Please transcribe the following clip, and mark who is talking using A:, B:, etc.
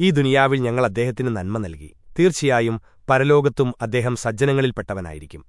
A: ഈ ദുനിയാവിൽ ഞങ്ങൾ അദ്ദേഹത്തിന് നന്മ നൽകി. തീർച്ചയായും പരലോകത്തും അദ്ദേഹം സജ്ജനങ്ങളിൽപ്പെട്ടവനായിരിക്കും.